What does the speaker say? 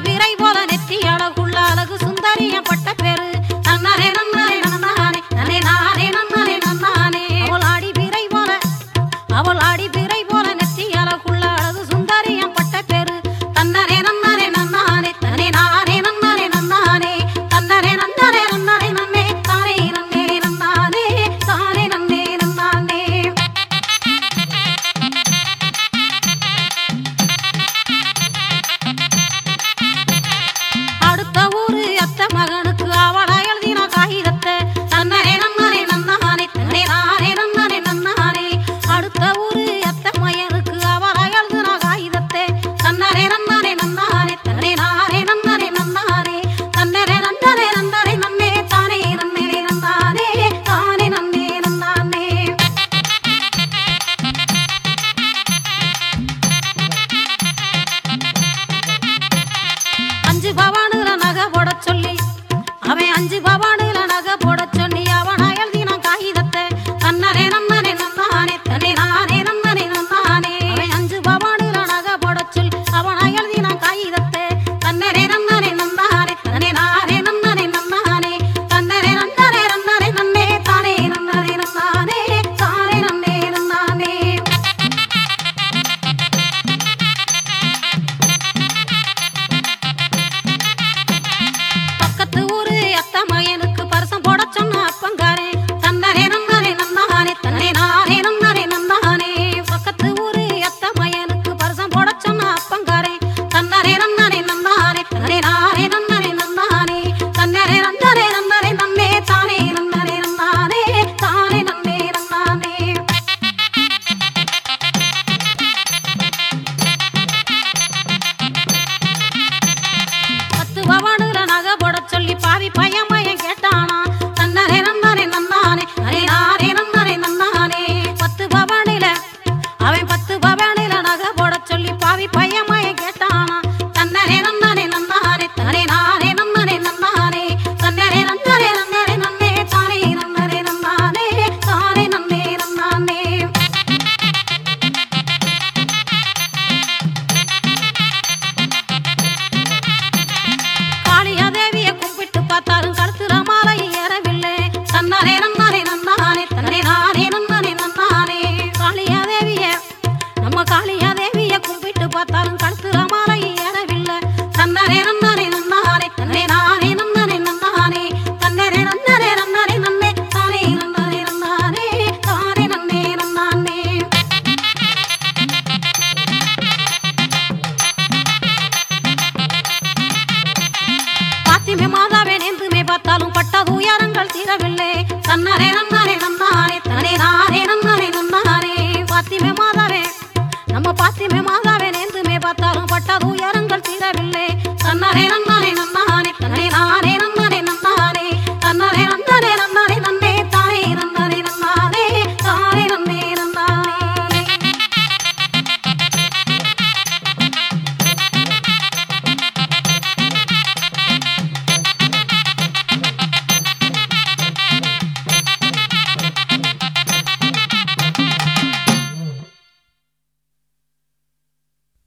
விரைவு அவன் அஞ்சு பவானு quiero. பக்திமே மாதாவே நேந்துமே பார்த்தாலும் பட்ட துயரங்கள் தீரவில்லை. தன்னாரே நன்னாரே நன்னாரே தானே நானே நன்னாரே நன்னாரே. பாத்திமே மாதாவே நம்ம பாத்திமே மாதாவே நேந்துமே பார்த்தாலும் பட்ட துயரங்கள் தீரவில்லை. தன்னாரே நன்னாரே